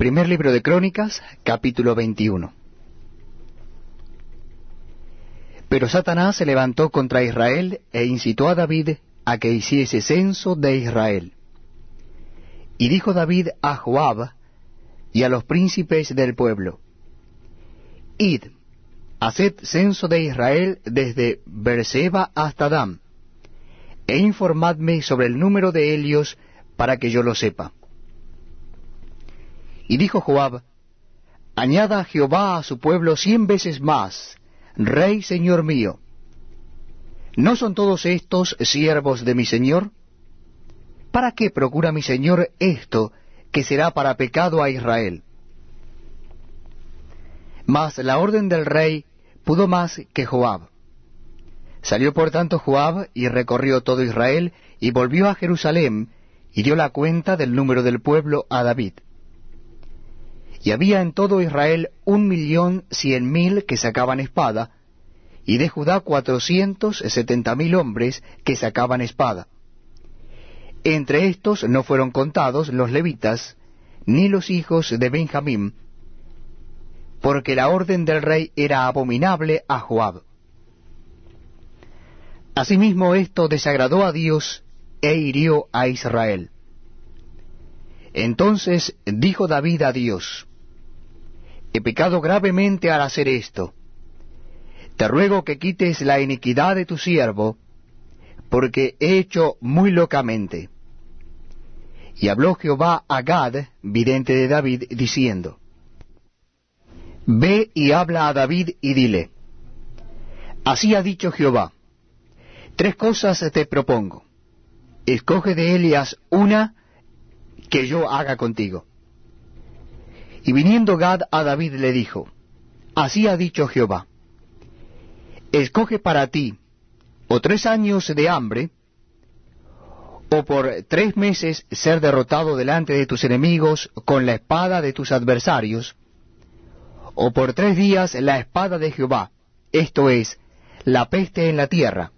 Primer libro de Crónicas, capítulo 21. Pero Satanás se levantó contra Israel e incitó a David a que hiciese censo de Israel. Y dijo David a Joab y a los príncipes del pueblo, Id, haced censo de Israel desde Berseba hasta Dan, e informadme sobre el número de ellos para que yo lo sepa. Y dijo Joab, Añada Jehová a su pueblo cien veces más, Rey Señor mío. ¿No son todos estos siervos de mi Señor? ¿Para qué procura mi Señor esto que será para pecado a Israel? Mas la orden del rey pudo más que Joab. Salió por tanto Joab y recorrió todo Israel y volvió a Jerusalén y dio la cuenta del número del pueblo a David y había en todo Israel un millón cien mil que sacaban espada, y de Judá cuatrocientos setenta mil hombres que sacaban espada. Entre estos no fueron contados los levitas, ni los hijos de Benjamín, porque la orden del rey era abominable a Joab. Asimismo esto desagradó a Dios e hirió a Israel. Entonces dijo David a Dios, He pecado gravemente al hacer esto. Te ruego que quites la iniquidad de tu siervo, porque he hecho muy locamente. Y habló Jehová a Gad, vidente de David, diciendo, Ve y habla a David y dile, Así ha dicho Jehová, tres cosas te propongo, escoge de ellas una que yo haga contigo. Y viniendo Gad a David le dijo, Así ha dicho Jehová, escoge para ti o tres años de hambre, o por tres meses ser derrotado delante de tus enemigos con la espada de tus adversarios, o por tres días la espada de Jehová, esto es, la peste en la tierra,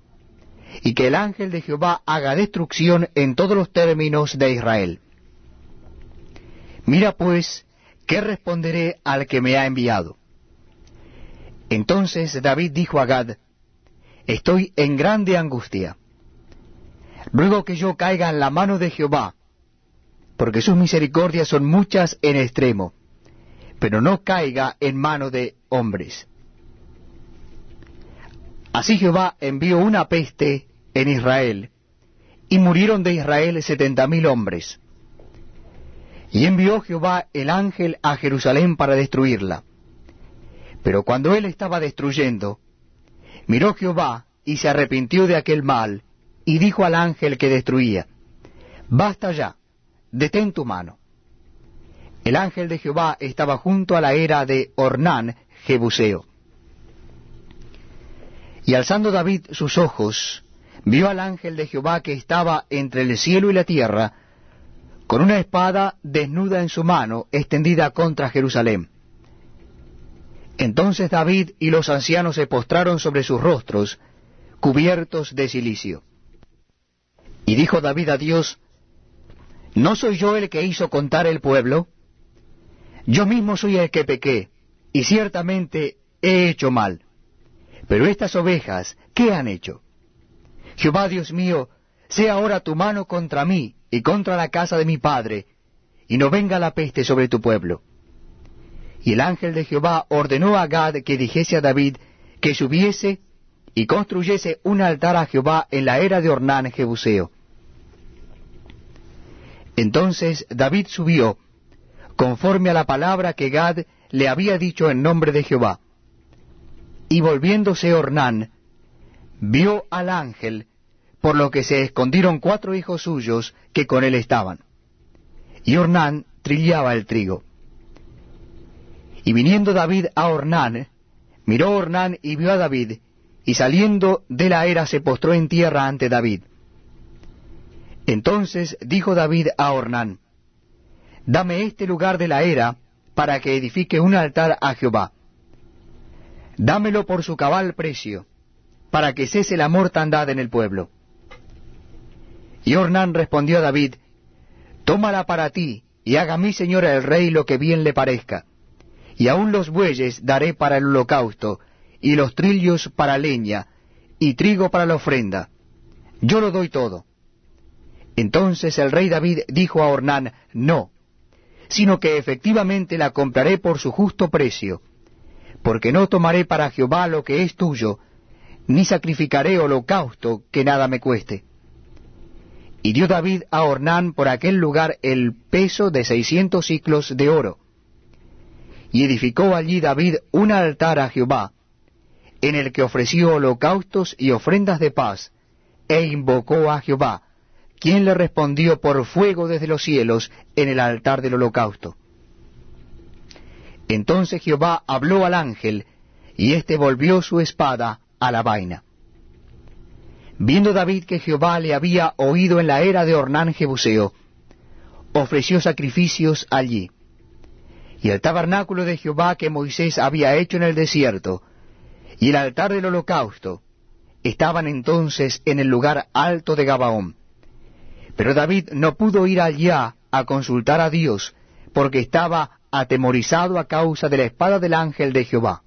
y que el ángel de Jehová haga destrucción en todos los términos de Israel. Mira pues ¿qué responderé al que me ha enviado? Entonces David dijo a Gad, Estoy en grande angustia. Ruego que yo caiga en la mano de Jehová, porque sus misericordias son muchas en extremo, pero no caiga en mano de hombres. Así Jehová envió una peste en Israel, y murieron de Israel setenta mil hombres. Y envió Jehová el ángel a Jerusalén para destruirla. Pero cuando él estaba destruyendo, miró Jehová y se arrepintió de aquel mal, y dijo al ángel que destruía, Basta ya, detén tu mano. El ángel de Jehová estaba junto a la era de Ornán, Jebuseo. Y alzando David sus ojos, vio al ángel de Jehová que estaba entre el cielo y la tierra, con una espada desnuda en su mano, extendida contra Jerusalén. Entonces David y los ancianos se postraron sobre sus rostros, cubiertos de cilicio. Y dijo David a Dios, ¿No soy yo el que hizo contar el pueblo? Yo mismo soy el que pequé, y ciertamente he hecho mal. Pero estas ovejas, ¿qué han hecho? Jehová Dios mío, sea ahora tu mano contra mí, y contra la casa de mi padre, y no venga la peste sobre tu pueblo. Y el ángel de Jehová ordenó a Gad que dijese a David que subiese y construyese un altar a Jehová en la era de Ornán Jebuseo. Entonces David subió, conforme a la palabra que Gad le había dicho en nombre de Jehová. Y volviéndose Ornán, vio al ángel por lo que se escondieron cuatro hijos suyos que con él estaban. Y Ornán trillaba el trigo. Y viniendo David a Ornán, miró Ornán y vio a David, y saliendo de la era se postró en tierra ante David. Entonces dijo David a Ornán, Dame este lugar de la era para que edifique un altar a Jehová. Dámelo por su cabal precio, para que cese la mortandad en el pueblo. Y Ornán respondió a David, Tómala para ti y haga mi señor el rey lo que bien le parezca. Y aun los bueyes daré para el holocausto, y los trillos para leña, y trigo para la ofrenda. Yo lo doy todo. Entonces el rey David dijo a Ornán, no, sino que efectivamente la compraré por su justo precio, porque no tomaré para Jehová lo que es tuyo, ni sacrificaré holocausto que nada me cueste. Y dio David a Ornán por aquel lugar el peso de seiscientos ciclos de oro. Y edificó allí David un altar a Jehová, en el que ofreció holocaustos y ofrendas de paz, e invocó a Jehová, quien le respondió por fuego desde los cielos en el altar del holocausto. Entonces Jehová habló al ángel, y éste volvió su espada a la vaina. Viendo David que Jehová le había oído en la era de Ornán Jebuseo, ofreció sacrificios allí. Y el tabernáculo de Jehová que Moisés había hecho en el desierto, y el altar del holocausto, estaban entonces en el lugar alto de Gabaón. Pero David no pudo ir allá a consultar a Dios, porque estaba atemorizado a causa de la espada del ángel de Jehová.